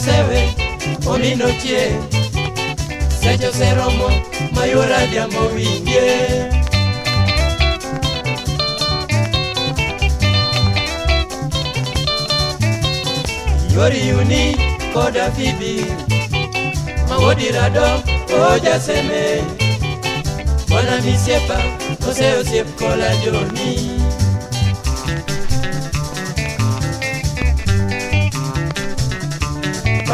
osewe onindo chie seche oseromo mayuora diambo wingie yori yuni koda fibi. Mawodirado ojaseme bwana misiepa ose osiep kola joni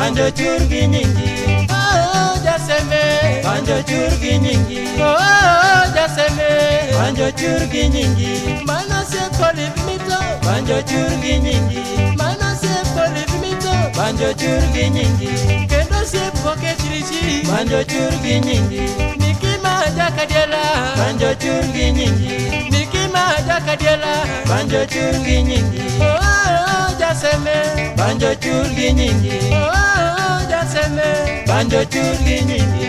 banjo chur gi nyingi Oh, jaseme. banjo chur gi nyingi Oh, jaseme. banjo chur gi nyingi Mana se kolip mito. banjo chur gi nyingi Mana se kolip mito. banjo chur gi nyingi Kendo se poke chirichi. banjo chur gi nyingi Nikima jakadiela. banjo chur gi nyingi Nikima jakadiela. banjo chur gi nyingi Oh. Banjo gi nyingi Oh, oh, oh jaseme. banjo chur gi nyingi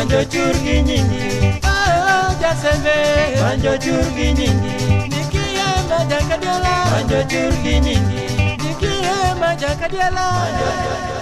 banjo churgi nyingi. Oh, jasembe. Banjo churgi nyingi. Nikiemba jakadiala banjo churgi nyingi. Nikiemba jakadiala banjo, banjo.